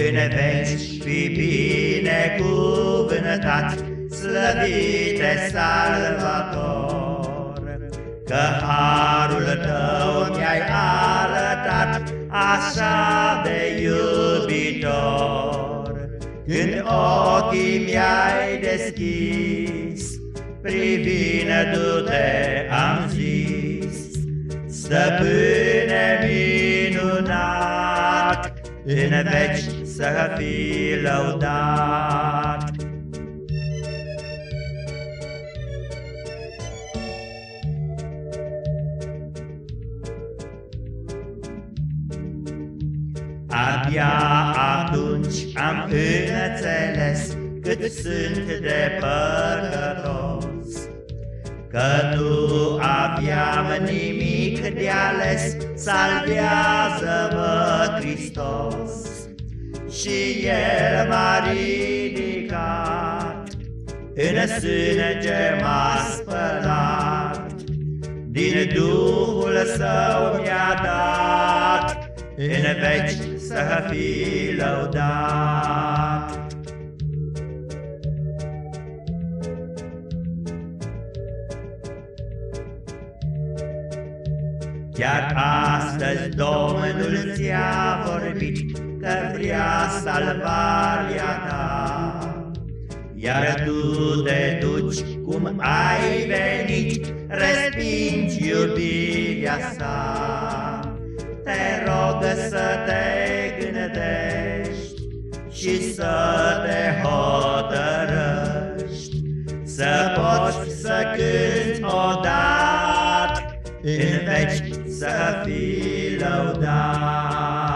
În veci fi binecuvântat, slăvite Salvator, Că harul tău mi-ai arătat așa de iubitor. Când ochii mi-ai deschis, privindu-te am zis, Stăpâne minunat, în veci să fii lăudat. Abia atunci am înțeles cât sunt de păcătos, Că nu aveam nimic de ales, salvează-mă Hristos. Și El m-a ridicat, în sânge m-a spălat, Din Duhul Său mi-a dat, în veci să fii lăudat. Chiar astăzi Domnul ți-a vorbit că vrea salvarea ta, Iar tu te duci cum ai venit, respingi iubirea sa. Te rog să te gândești și să te hotărăști, Să poți să cânti odată în veci să fii lăudat.